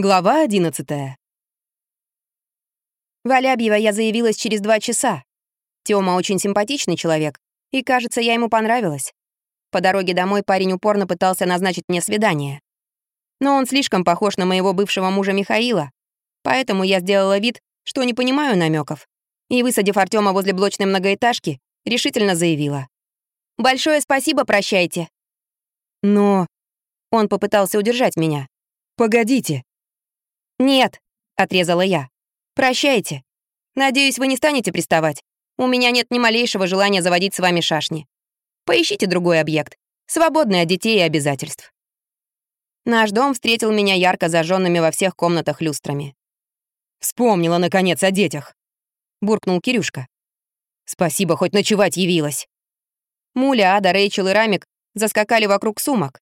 Глава 11 В Алябьево я заявилась через два часа. Тёма очень симпатичный человек, и, кажется, я ему понравилась. По дороге домой парень упорно пытался назначить мне свидание. Но он слишком похож на моего бывшего мужа Михаила, поэтому я сделала вид, что не понимаю намеков, и, высадив Артема возле блочной многоэтажки, решительно заявила. «Большое спасибо, прощайте». Но Он попытался удержать меня. погодите. «Нет», — отрезала я. «Прощайте. Надеюсь, вы не станете приставать. У меня нет ни малейшего желания заводить с вами шашни. Поищите другой объект, свободный от детей и обязательств». Наш дом встретил меня ярко зажженными во всех комнатах люстрами. Вспомнила, наконец, о детях. Буркнул Кирюшка. Спасибо, хоть ночевать явилась. Муля, Ада, Рэйчел и Рамик заскакали вокруг сумок.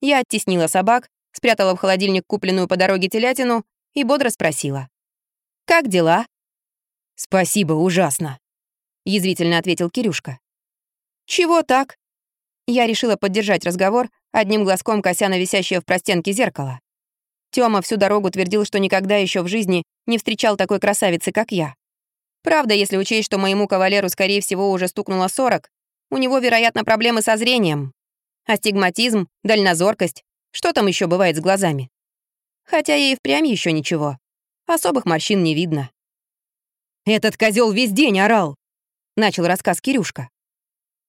Я оттеснила собак, спрятала в холодильник купленную по дороге телятину и бодро спросила. «Как дела?» «Спасибо, ужасно», — язвительно ответил Кирюшка. «Чего так?» Я решила поддержать разговор, одним глазком кося на висящее в простенке зеркало. Тёма всю дорогу твердил, что никогда еще в жизни не встречал такой красавицы, как я. Правда, если учесть, что моему кавалеру, скорее всего, уже стукнуло 40, у него, вероятно, проблемы со зрением. Астигматизм, дальнозоркость. Что там еще бывает с глазами? Хотя ей впрямь еще ничего. Особых морщин не видно. «Этот козел весь день орал!» — начал рассказ Кирюшка.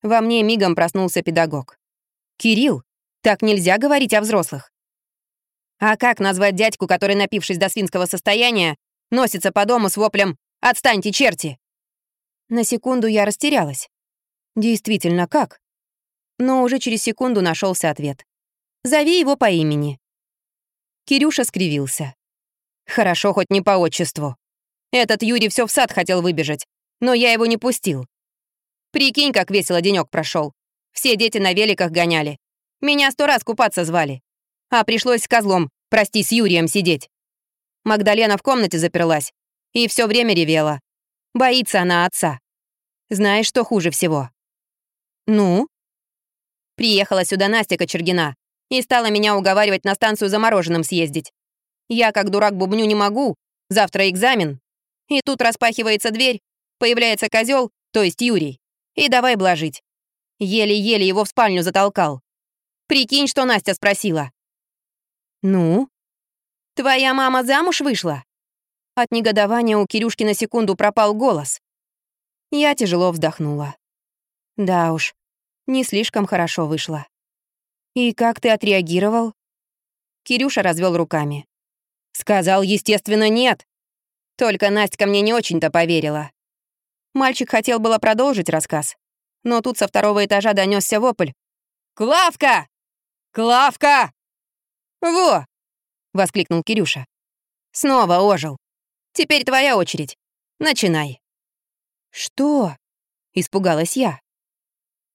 Во мне мигом проснулся педагог. «Кирилл, так нельзя говорить о взрослых. А как назвать дядьку, который, напившись до свинского состояния, носится по дому с воплем «Отстаньте, черти!» На секунду я растерялась. Действительно, как? Но уже через секунду нашелся ответ. «Зови его по имени». Кирюша скривился. «Хорошо, хоть не по отчеству. Этот Юрий все в сад хотел выбежать, но я его не пустил. Прикинь, как весело денек прошел. Все дети на великах гоняли. Меня сто раз купаться звали. А пришлось с козлом, прости, с Юрием сидеть. Магдалена в комнате заперлась и все время ревела. Боится она отца. Знаешь, что хуже всего? Ну? Приехала сюда Настя Кочергина и стала меня уговаривать на станцию замороженным съездить. Я, как дурак, бубню не могу, завтра экзамен. И тут распахивается дверь, появляется козел, то есть Юрий, и давай блажить. Еле-еле его в спальню затолкал. Прикинь, что Настя спросила. «Ну?» «Твоя мама замуж вышла?» От негодования у Кирюшки на секунду пропал голос. Я тяжело вздохнула. Да уж, не слишком хорошо вышло. «И как ты отреагировал?» Кирюша развел руками. «Сказал, естественно, нет. Только Настя мне не очень-то поверила». Мальчик хотел было продолжить рассказ, но тут со второго этажа донесся вопль. «Клавка! Клавка!» «Во!» — воскликнул Кирюша. «Снова ожил. Теперь твоя очередь. Начинай». «Что?» — испугалась я.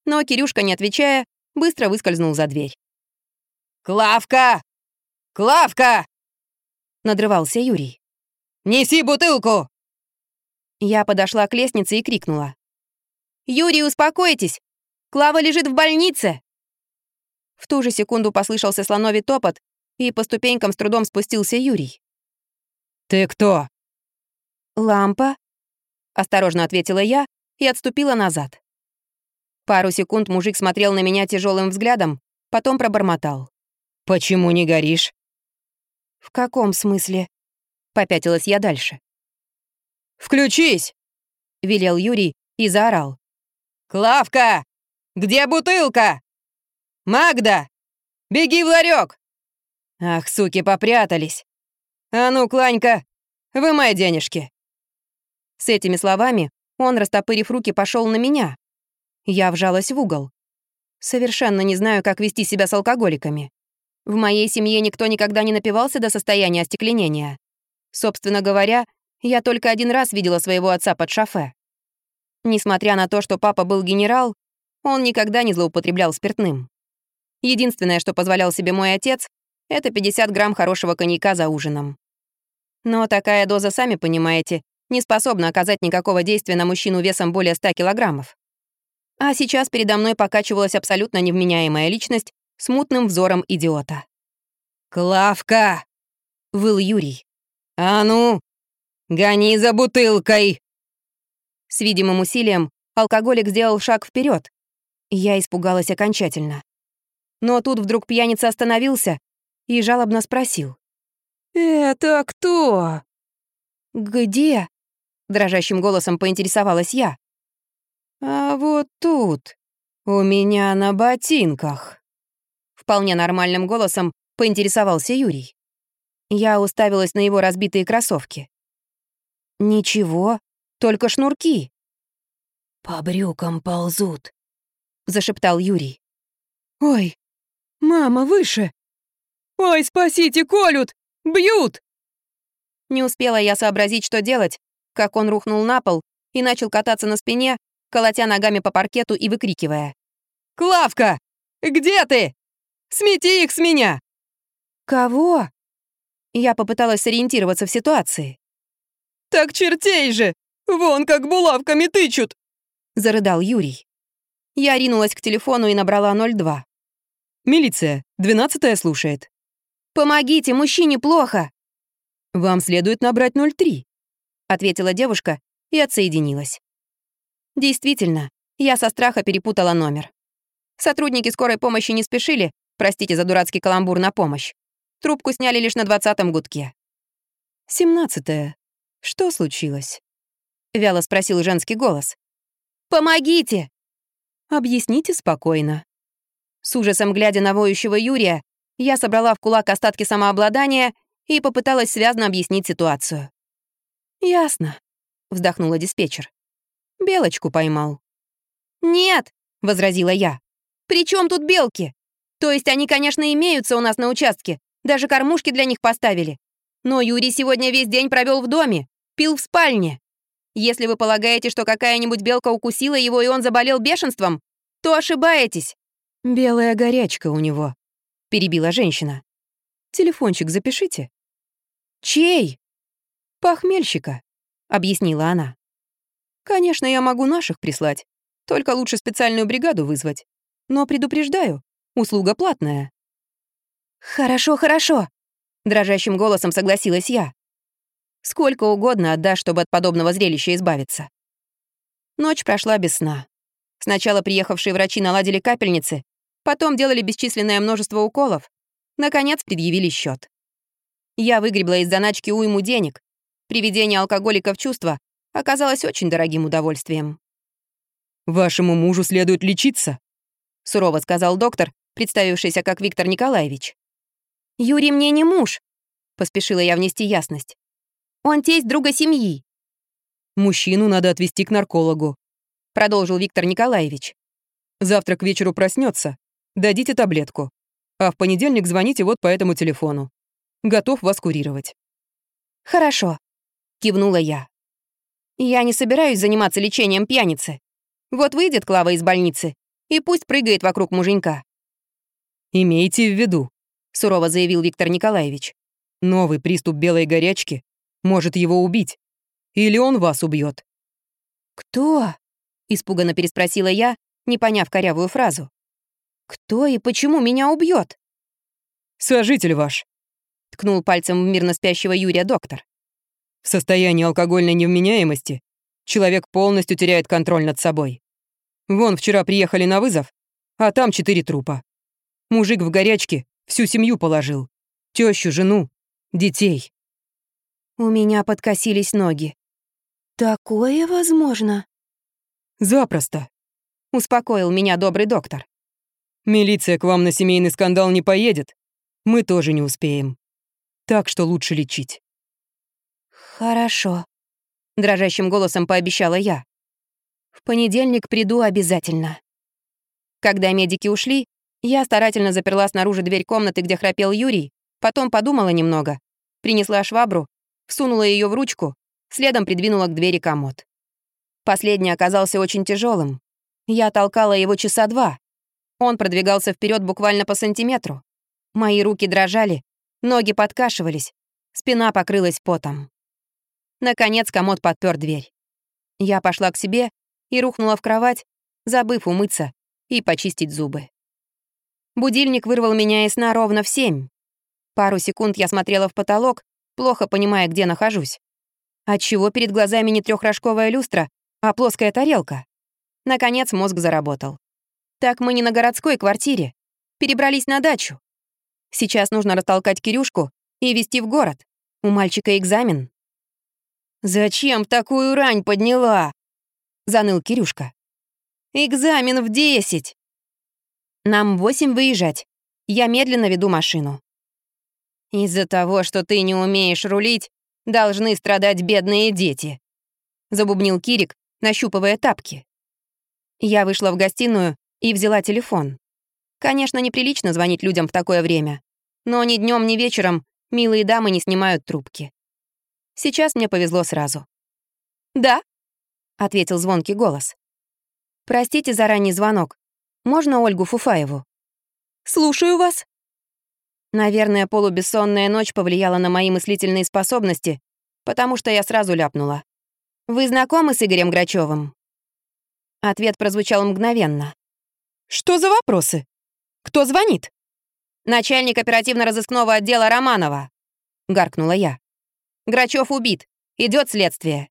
Но Кирюшка, не отвечая, быстро выскользнул за дверь. «Клавка! Клавка!» — надрывался Юрий. «Неси бутылку!» Я подошла к лестнице и крикнула. «Юрий, успокойтесь! Клава лежит в больнице!» В ту же секунду послышался слоновий топот, и по ступенькам с трудом спустился Юрий. «Ты кто?» «Лампа», — осторожно ответила я и отступила назад. Пару секунд мужик смотрел на меня тяжелым взглядом, потом пробормотал. «Почему не горишь?» «В каком смысле?» — попятилась я дальше. «Включись!» — велел Юрий и заорал. «Клавка! Где бутылка? Магда! Беги в ларек! Ах, суки, попрятались! А ну, Кланька, вымай денежки!» С этими словами он, растопырив руки, пошел на меня. Я вжалась в угол. Совершенно не знаю, как вести себя с алкоголиками. В моей семье никто никогда не напивался до состояния остекленения. Собственно говоря, я только один раз видела своего отца под шофе. Несмотря на то, что папа был генерал, он никогда не злоупотреблял спиртным. Единственное, что позволял себе мой отец, это 50 грамм хорошего коньяка за ужином. Но такая доза, сами понимаете, не способна оказать никакого действия на мужчину весом более 100 килограммов. А сейчас передо мной покачивалась абсолютно невменяемая личность с мутным взором идиота. «Клавка! выл Юрий. «А ну, гони за бутылкой!» С видимым усилием алкоголик сделал шаг вперед. Я испугалась окончательно. Но тут вдруг пьяница остановился и жалобно спросил. «Это кто?» «Где?» — дрожащим голосом поинтересовалась я. «А вот тут, у меня на ботинках». Вполне нормальным голосом поинтересовался Юрий. Я уставилась на его разбитые кроссовки. «Ничего, только шнурки». «По брюкам ползут», — зашептал Юрий. «Ой, мама, выше! Ой, спасите, колют! Бьют!» Не успела я сообразить, что делать, как он рухнул на пол и начал кататься на спине, колотя ногами по паркету и выкрикивая. «Клавка! Где ты? Смети их с меня!» «Кого?» Я попыталась сориентироваться в ситуации. «Так чертей же! Вон как булавками тычут!» — зарыдал Юрий. Я ринулась к телефону и набрала 02. «Милиция, двенадцатая слушает». «Помогите, мужчине плохо!» «Вам следует набрать 03», — ответила девушка и отсоединилась. Действительно, я со страха перепутала номер. Сотрудники скорой помощи не спешили, простите за дурацкий каламбур на помощь. Трубку сняли лишь на двадцатом гудке. «Семнадцатое. Что случилось?» — вяло спросил женский голос. «Помогите!» «Объясните спокойно». С ужасом глядя на воющего Юрия, я собрала в кулак остатки самообладания и попыталась связно объяснить ситуацию. «Ясно», — вздохнула диспетчер. «Белочку поймал». «Нет», — возразила я. «При чем тут белки? То есть они, конечно, имеются у нас на участке, даже кормушки для них поставили. Но Юрий сегодня весь день провел в доме, пил в спальне. Если вы полагаете, что какая-нибудь белка укусила его и он заболел бешенством, то ошибаетесь». «Белая горячка у него», — перебила женщина. «Телефончик запишите». «Чей?» «Похмельщика», — объяснила она. «Конечно, я могу наших прислать, только лучше специальную бригаду вызвать. Но предупреждаю, услуга платная». «Хорошо, хорошо», — дрожащим голосом согласилась я. «Сколько угодно отдашь, чтобы от подобного зрелища избавиться». Ночь прошла без сна. Сначала приехавшие врачи наладили капельницы, потом делали бесчисленное множество уколов, наконец предъявили счет. Я выгребла из заначки уйму денег. Приведение алкоголика в чувство оказалось очень дорогим удовольствием. «Вашему мужу следует лечиться», — сурово сказал доктор, представившийся как Виктор Николаевич. «Юрий мне не муж», — поспешила я внести ясность. «Он тесть друга семьи». «Мужчину надо отвезти к наркологу», — продолжил Виктор Николаевич. «Завтра к вечеру проснется. Дадите таблетку. А в понедельник звоните вот по этому телефону. Готов вас курировать». «Хорошо», — кивнула я. «Я не собираюсь заниматься лечением пьяницы. Вот выйдет Клава из больницы, и пусть прыгает вокруг муженька». «Имейте в виду, сурово заявил Виктор Николаевич. Новый приступ белой горячки может его убить. Или он вас убьет. Кто? испуганно переспросила я, не поняв корявую фразу. Кто и почему меня убьет? Сожитель ваш, ткнул пальцем в мирно спящего Юрия доктор. В состоянии алкогольной невменяемости человек полностью теряет контроль над собой. Вон вчера приехали на вызов, а там четыре трупа. Мужик в горячке Всю семью положил. Тещу, жену, детей. У меня подкосились ноги. Такое возможно? Запросто. Успокоил меня добрый доктор. Милиция к вам на семейный скандал не поедет. Мы тоже не успеем. Так что лучше лечить. Хорошо. Дрожащим голосом пообещала я. В понедельник приду обязательно. Когда медики ушли, я старательно заперла снаружи дверь комнаты, где храпел Юрий, потом подумала немного, принесла швабру, всунула ее в ручку, следом придвинула к двери комод. Последний оказался очень тяжелым. Я толкала его часа два. Он продвигался вперед буквально по сантиметру. Мои руки дрожали, ноги подкашивались, спина покрылась потом. Наконец комод подпер дверь. Я пошла к себе и рухнула в кровать, забыв умыться и почистить зубы. Будильник вырвал меня из сна ровно в семь. Пару секунд я смотрела в потолок, плохо понимая, где нахожусь. Отчего перед глазами не трехрожковая люстра, а плоская тарелка? Наконец мозг заработал. Так мы не на городской квартире. Перебрались на дачу. Сейчас нужно растолкать Кирюшку и везти в город. У мальчика экзамен. «Зачем такую рань подняла?» — заныл Кирюшка. «Экзамен в десять!» «Нам восемь выезжать. Я медленно веду машину». «Из-за того, что ты не умеешь рулить, должны страдать бедные дети», — забубнил Кирик, нащупывая тапки. Я вышла в гостиную и взяла телефон. Конечно, неприлично звонить людям в такое время, но ни днем, ни вечером милые дамы не снимают трубки. Сейчас мне повезло сразу. «Да», — ответил звонкий голос. «Простите за ранний звонок. Можно Ольгу Фуфаеву?» «Слушаю вас», Наверное, полубессонная ночь повлияла на мои мыслительные способности, потому что я сразу ляпнула. «Вы знакомы с Игорем Грачевым?» Ответ прозвучал мгновенно. «Что за вопросы? Кто звонит?» «Начальник оперативно-розыскного отдела Романова», — гаркнула я. «Грачев убит. Идет следствие».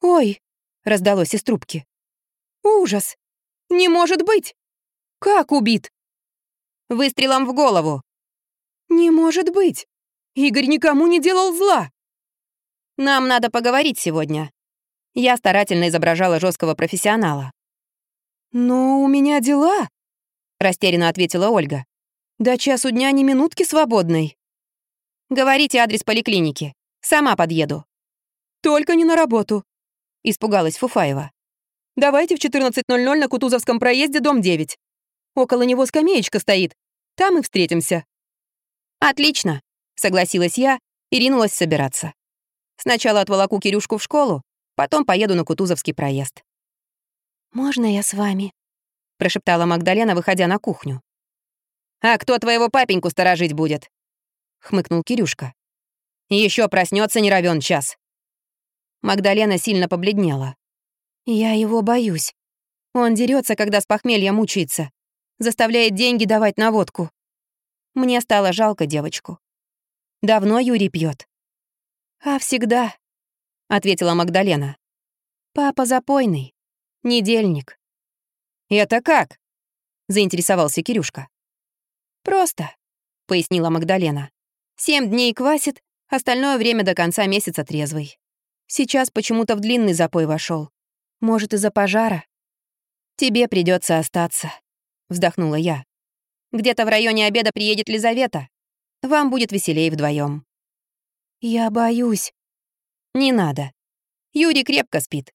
«Ой», — раздалось из трубки. «Ужас! Не может быть! Как убит?» «Выстрелом в голову», «Не может быть! Игорь никому не делал зла!» «Нам надо поговорить сегодня». Я старательно изображала жесткого профессионала. «Но у меня дела», — растерянно ответила Ольга. «До часу дня ни минутки свободной». «Говорите адрес поликлиники. Сама подъеду». «Только не на работу», — испугалась Фуфаева. «Давайте в 14.00 на Кутузовском проезде, дом 9. Около него скамеечка стоит. Там и встретимся». «Отлично», — согласилась я и ринулась собираться. Сначала отволоку Кирюшку в школу, потом поеду на Кутузовский проезд. «Можно я с вами?» — прошептала Магдалена, выходя на кухню. «А кто твоего папеньку сторожить будет?» — хмыкнул Кирюшка. Еще проснется не равен час». Магдалена сильно побледнела. «Я его боюсь. Он дерется, когда с похмелья мучается. Заставляет деньги давать на водку. Мне стало жалко девочку. Давно Юрий пьет. «А всегда», — ответила Магдалена. «Папа запойный. Недельник». «Это как?» — заинтересовался Кирюшка. «Просто», — пояснила Магдалена. «Семь дней квасит, остальное время до конца месяца трезвый. Сейчас почему-то в длинный запой вошел. Может, из-за пожара?» «Тебе придется остаться», — вздохнула я. Где-то в районе обеда приедет Лизавета. Вам будет веселее вдвоем. Я боюсь. Не надо. Юрий крепко спит.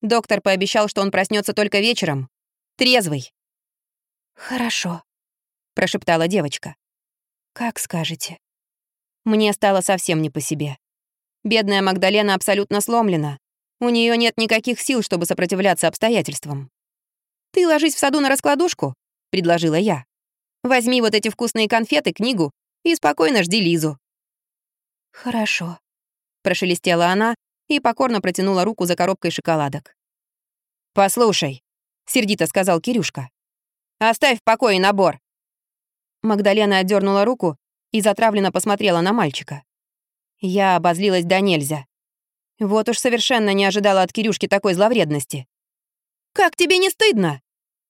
Доктор пообещал, что он проснется только вечером. Трезвый. Хорошо, прошептала девочка. Как скажете. Мне стало совсем не по себе. Бедная Магдалена абсолютно сломлена. У нее нет никаких сил, чтобы сопротивляться обстоятельствам. «Ты ложись в саду на раскладушку», — предложила я. Возьми вот эти вкусные конфеты, книгу и спокойно жди Лизу». «Хорошо», — прошелестела она и покорно протянула руку за коробкой шоколадок. «Послушай», — сердито сказал Кирюшка. «Оставь в покое набор». Магдалена отдернула руку и затравленно посмотрела на мальчика. Я обозлилась до нельзя. Вот уж совершенно не ожидала от Кирюшки такой зловредности. «Как тебе не стыдно?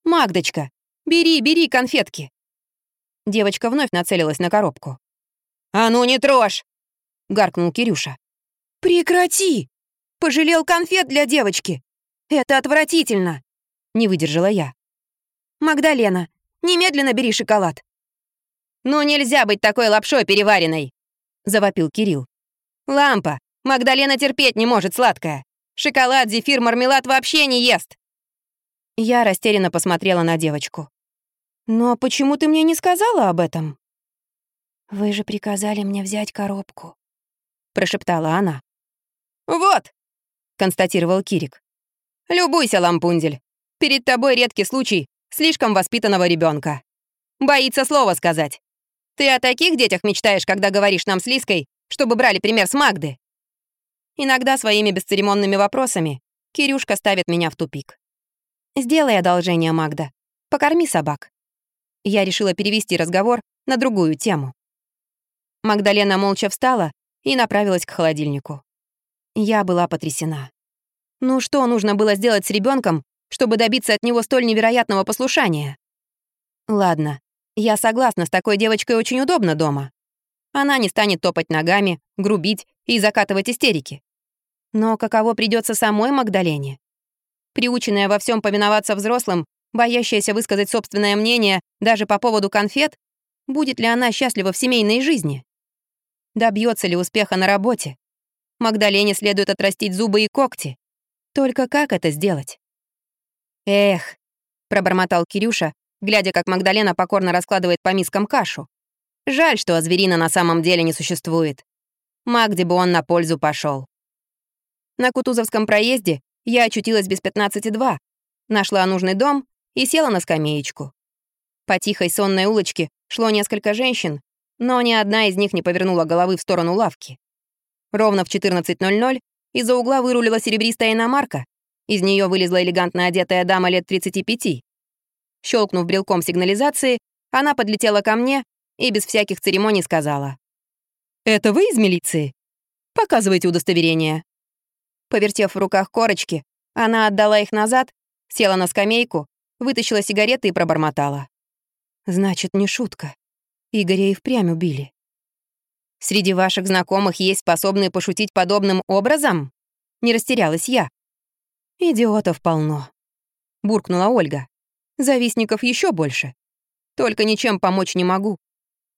Магдочка, бери, бери конфетки. Девочка вновь нацелилась на коробку. «А ну не трожь!» — гаркнул Кирюша. «Прекрати! Пожалел конфет для девочки! Это отвратительно!» — не выдержала я. «Магдалена, немедленно бери шоколад!» «Ну нельзя быть такой лапшой переваренной!» — завопил Кирилл. «Лампа! Магдалена терпеть не может сладкое! Шоколад, зефир, мармелад вообще не ест!» Я растерянно посмотрела на девочку. «Но почему ты мне не сказала об этом?» «Вы же приказали мне взять коробку», — прошептала она. «Вот!» — констатировал Кирик. «Любуйся, лампундель. Перед тобой редкий случай слишком воспитанного ребенка. Боится слова сказать. Ты о таких детях мечтаешь, когда говоришь нам с Лиской, чтобы брали пример с Магды?» Иногда своими бесцеремонными вопросами Кирюшка ставит меня в тупик. «Сделай одолжение, Магда. Покорми собак. Я решила перевести разговор на другую тему. Магдалена молча встала и направилась к холодильнику. Я была потрясена. Ну что нужно было сделать с ребенком, чтобы добиться от него столь невероятного послушания? Ладно, я согласна, с такой девочкой очень удобно дома. Она не станет топать ногами, грубить и закатывать истерики. Но каково придется самой Магдалене? Приученная во всем повиноваться взрослым, боящаяся высказать собственное мнение даже по поводу конфет, будет ли она счастлива в семейной жизни? Добьется ли успеха на работе? Магдалене следует отрастить зубы и когти. Только как это сделать? «Эх», — пробормотал Кирюша, глядя, как Магдалена покорно раскладывает по мискам кашу. «Жаль, что Азверина на самом деле не существует. Магде бы он на пользу пошел. На Кутузовском проезде я очутилась без 15,2, нашла нужный дом и села на скамеечку. По тихой сонной улочке шло несколько женщин, но ни одна из них не повернула головы в сторону лавки. Ровно в 14.00 из-за угла вырулила серебристая иномарка, из нее вылезла элегантно одетая дама лет 35. Щелкнув брелком сигнализации, она подлетела ко мне и без всяких церемоний сказала. «Это вы из милиции? Показывайте удостоверение». Повертев в руках корочки, она отдала их назад, села на скамейку, вытащила сигареты и пробормотала. «Значит, не шутка. Игоря и впрямь убили». «Среди ваших знакомых есть способные пошутить подобным образом?» Не растерялась я. «Идиотов полно», — буркнула Ольга. «Завистников еще больше. Только ничем помочь не могу.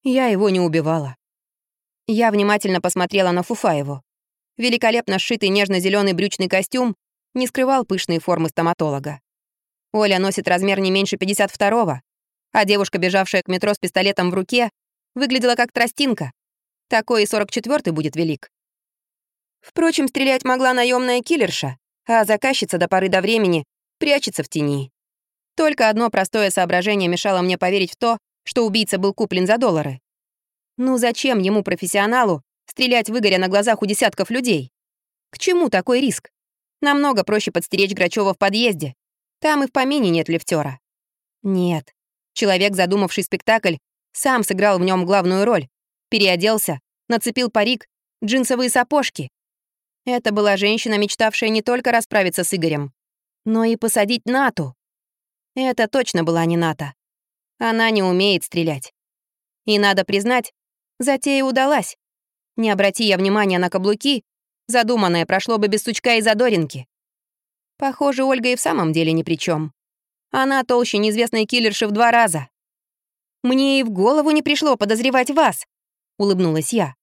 Я его не убивала». Я внимательно посмотрела на Фуфаеву. Великолепно сшитый нежно зеленый брючный костюм не скрывал пышные формы стоматолога. Оля носит размер не меньше 52-го, а девушка, бежавшая к метро с пистолетом в руке, выглядела как тростинка. Такой и 44-й будет велик. Впрочем, стрелять могла наемная киллерша, а заказчица до поры до времени прячется в тени. Только одно простое соображение мешало мне поверить в то, что убийца был куплен за доллары. Ну зачем ему, профессионалу, стрелять в Игоря на глазах у десятков людей? К чему такой риск? Намного проще подстеречь Грачева в подъезде. Там и в помине нет лифтера. Нет. Человек, задумавший спектакль, сам сыграл в нем главную роль. Переоделся, нацепил парик, джинсовые сапожки, это была женщина, мечтавшая не только расправиться с Игорем, но и посадить Нату. Это точно была не Ната. Она не умеет стрелять. И надо признать, затея удалась. Не обрати я внимания на каблуки, задуманное прошло бы без сучка и задоринки. Похоже, Ольга и в самом деле ни при чем. Она толще неизвестной киллерши в два раза. «Мне и в голову не пришло подозревать вас», — улыбнулась я.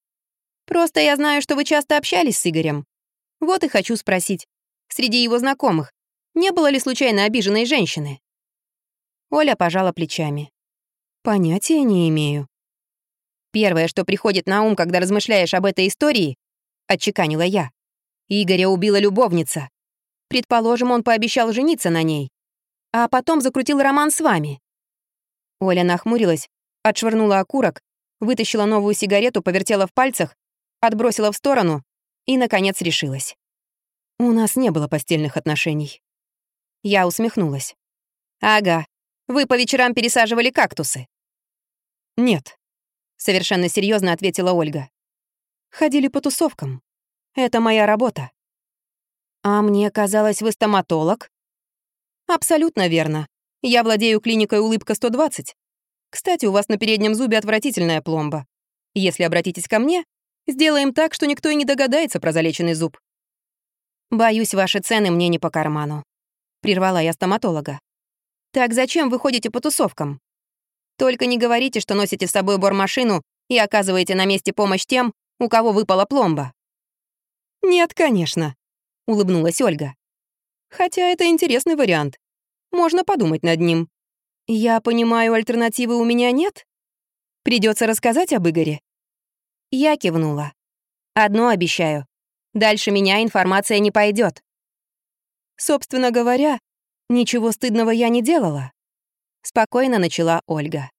«Просто я знаю, что вы часто общались с Игорем. Вот и хочу спросить, среди его знакомых не было ли случайно обиженной женщины? Оля пожала плечами. Понятия не имею. Первое, что приходит на ум, когда размышляешь об этой истории, отчеканила я. Игоря убила любовница. Предположим, он пообещал жениться на ней, а потом закрутил роман с вами. Оля нахмурилась, отшвырнула окурок, вытащила новую сигарету, повертела в пальцах, отбросила в сторону и, наконец, решилась. У нас не было постельных отношений. Я усмехнулась. «Ага, вы по вечерам пересаживали кактусы?» «Нет», — совершенно серьезно ответила Ольга. «Ходили по тусовкам. Это моя работа». «А мне казалось, вы стоматолог?» «Абсолютно верно. Я владею клиникой «Улыбка 120». Кстати, у вас на переднем зубе отвратительная пломба. Если обратитесь ко мне, Сделаем так, что никто и не догадается про залеченный зуб. Боюсь, ваши цены мне не по карману. Прервала я стоматолога. Так зачем вы ходите по тусовкам? Только не говорите, что носите с собой бормашину и оказываете на месте помощь тем, у кого выпала пломба. Нет, конечно, улыбнулась Ольга. Хотя это интересный вариант. Можно подумать над ним. Я понимаю, альтернативы у меня нет? Придется рассказать об Игоре. Я кивнула. Одно обещаю. Дальше меня информация не пойдет. Собственно говоря, ничего стыдного я не делала. Спокойно начала Ольга.